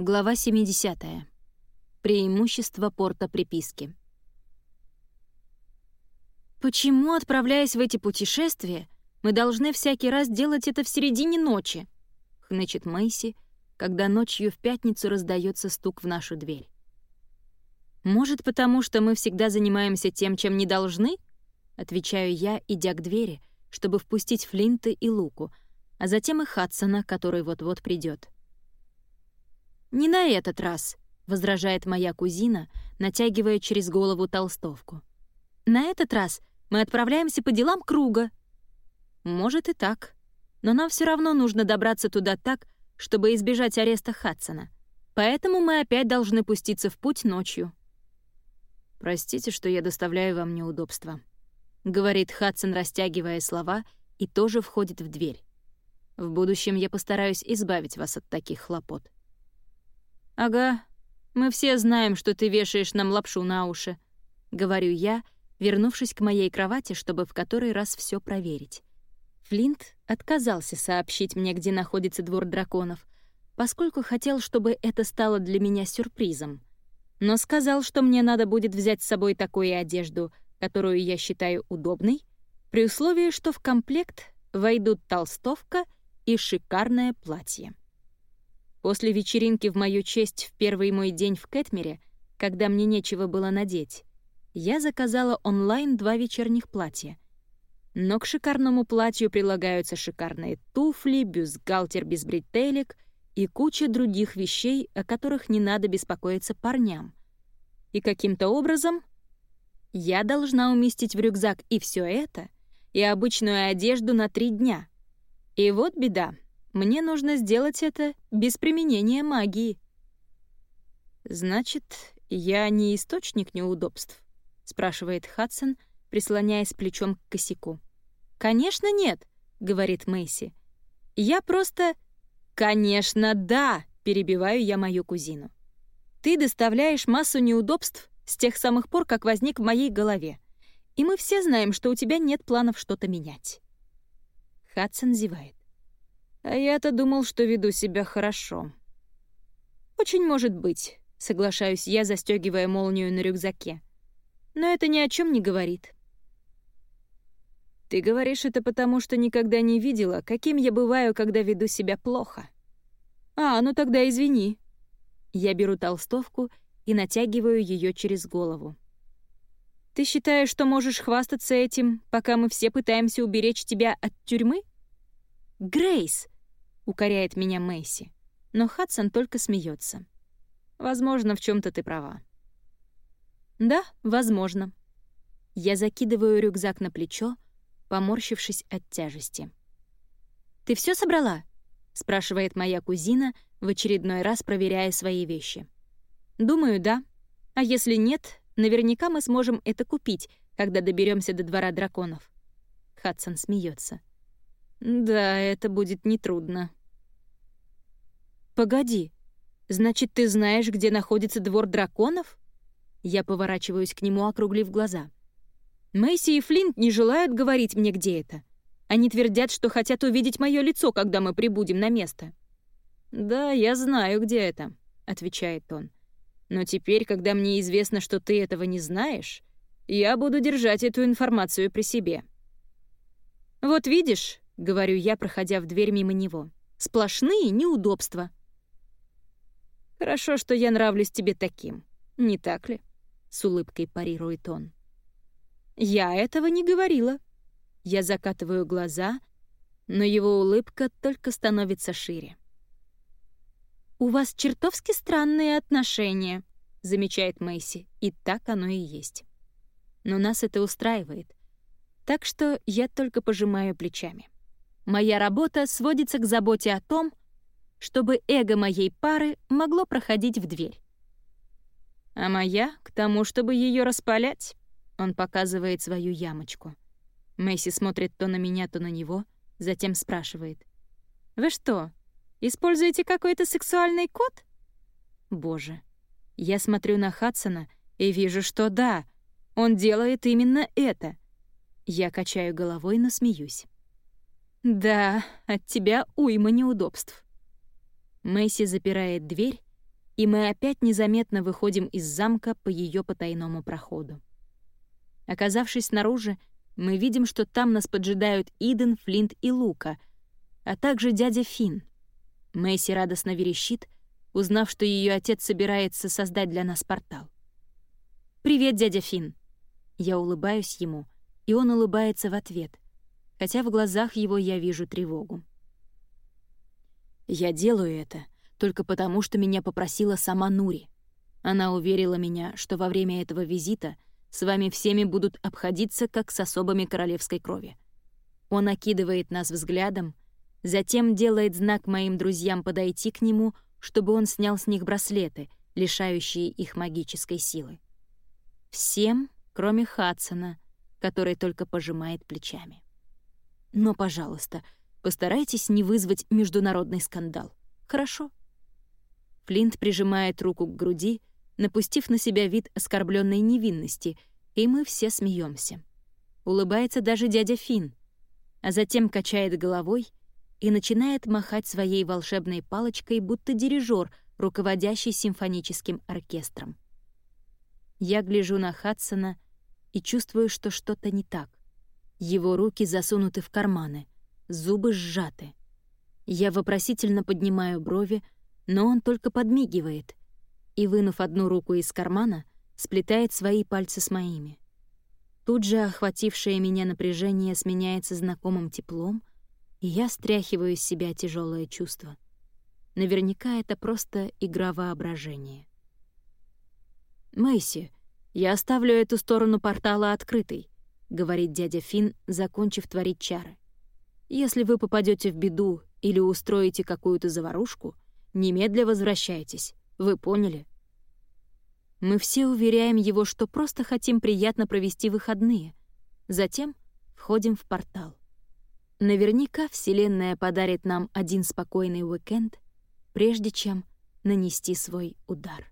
Глава 70. Преимущество порта приписки. «Почему, отправляясь в эти путешествия, мы должны всякий раз делать это в середине ночи?» — хнычет Мэйси, когда ночью в пятницу раздается стук в нашу дверь. «Может, потому что мы всегда занимаемся тем, чем не должны?» — отвечаю я, идя к двери, чтобы впустить Флинта и Луку, а затем и Хадсона, который вот-вот придет. «Не на этот раз», — возражает моя кузина, натягивая через голову толстовку. «На этот раз мы отправляемся по делам круга». «Может и так, но нам все равно нужно добраться туда так, чтобы избежать ареста Хадсона. Поэтому мы опять должны пуститься в путь ночью». «Простите, что я доставляю вам неудобства», — говорит Хадсон, растягивая слова, и тоже входит в дверь. «В будущем я постараюсь избавить вас от таких хлопот». «Ага, мы все знаем, что ты вешаешь нам лапшу на уши», — говорю я, вернувшись к моей кровати, чтобы в который раз все проверить. Флинт отказался сообщить мне, где находится двор драконов, поскольку хотел, чтобы это стало для меня сюрпризом. Но сказал, что мне надо будет взять с собой такую одежду, которую я считаю удобной, при условии, что в комплект войдут толстовка и шикарное платье. После вечеринки в мою честь в первый мой день в Кэтмере, когда мне нечего было надеть, я заказала онлайн два вечерних платья. Но к шикарному платью прилагаются шикарные туфли, бюстгальтер без бретелек и куча других вещей, о которых не надо беспокоиться парням. И каким-то образом я должна уместить в рюкзак и все это, и обычную одежду на три дня. И вот беда — мне нужно сделать это без применения магии. «Значит, я не источник неудобств?» — спрашивает Хадсон, прислоняясь плечом к косяку. «Конечно нет», — говорит Мэйси. «Я просто...» «Конечно, да!» — перебиваю я мою кузину. «Ты доставляешь массу неудобств с тех самых пор, как возник в моей голове. И мы все знаем, что у тебя нет планов что-то менять». Хадсон зевает. А я-то думал, что веду себя хорошо. Очень может быть, соглашаюсь я, застегивая молнию на рюкзаке. Но это ни о чем не говорит. Ты говоришь это потому, что никогда не видела, каким я бываю, когда веду себя плохо. А, ну тогда извини. Я беру толстовку и натягиваю ее через голову. Ты считаешь, что можешь хвастаться этим, пока мы все пытаемся уберечь тебя от тюрьмы? Грейс, укоряет меня Мэйси. Но Хадсон только смеется. Возможно, в чем то ты права. Да, возможно. Я закидываю рюкзак на плечо, поморщившись от тяжести. «Ты все собрала?» — спрашивает моя кузина, в очередной раз проверяя свои вещи. «Думаю, да. А если нет, наверняка мы сможем это купить, когда доберемся до двора драконов». Хадсон смеется. «Да, это будет нетрудно». «Погоди, значит, ты знаешь, где находится двор драконов?» Я поворачиваюсь к нему, округлив глаза. Мэйси и Флинт не желают говорить мне, где это. Они твердят, что хотят увидеть мое лицо, когда мы прибудем на место. «Да, я знаю, где это», — отвечает он. «Но теперь, когда мне известно, что ты этого не знаешь, я буду держать эту информацию при себе». «Вот видишь», — говорю я, проходя в дверь мимо него, — «сплошные неудобства». «Хорошо, что я нравлюсь тебе таким, не так ли?» — с улыбкой парирует он. «Я этого не говорила». Я закатываю глаза, но его улыбка только становится шире. «У вас чертовски странные отношения», — замечает Мэйси, и так оно и есть. Но нас это устраивает, так что я только пожимаю плечами. Моя работа сводится к заботе о том, чтобы эго моей пары могло проходить в дверь. А моя — к тому, чтобы ее распалять. Он показывает свою ямочку. Мэйси смотрит то на меня, то на него, затем спрашивает. «Вы что, используете какой-то сексуальный код?» Боже. Я смотрю на Хадсона и вижу, что да, он делает именно это. Я качаю головой, но смеюсь. «Да, от тебя уйма неудобств». Мэйси запирает дверь и мы опять незаметно выходим из замка по ее потайному проходу. Оказавшись снаружи, мы видим, что там нас поджидают Иден, Флинт и Лука, а также дядя Финн. Мэйси радостно верещит, узнав, что ее отец собирается создать для нас портал. «Привет, дядя Финн!» Я улыбаюсь ему, и он улыбается в ответ, хотя в глазах его я вижу тревогу. «Я делаю это только потому, что меня попросила сама Нури. Она уверила меня, что во время этого визита с вами всеми будут обходиться, как с особами королевской крови. Он окидывает нас взглядом, затем делает знак моим друзьям подойти к нему, чтобы он снял с них браслеты, лишающие их магической силы. Всем, кроме Хадсона, который только пожимает плечами. Но, пожалуйста, постарайтесь не вызвать международный скандал. Хорошо? Флинт прижимает руку к груди, напустив на себя вид оскорбленной невинности, и мы все смеемся. Улыбается даже дядя Фин, а затем качает головой и начинает махать своей волшебной палочкой, будто дирижер, руководящий симфоническим оркестром. Я гляжу на Хадсона и чувствую, что что-то не так. Его руки засунуты в карманы, зубы сжаты. Я вопросительно поднимаю брови, но он только подмигивает и, вынув одну руку из кармана, сплетает свои пальцы с моими. Тут же охватившее меня напряжение сменяется знакомым теплом, и я стряхиваю из себя тяжелое чувство. Наверняка это просто игра воображения. «Мэйси, я оставлю эту сторону портала открытой», — говорит дядя Финн, закончив творить чары. «Если вы попадете в беду или устроите какую-то заварушку — Немедля возвращайтесь. Вы поняли?» Мы все уверяем его, что просто хотим приятно провести выходные. Затем входим в портал. Наверняка Вселенная подарит нам один спокойный уикенд, прежде чем нанести свой удар.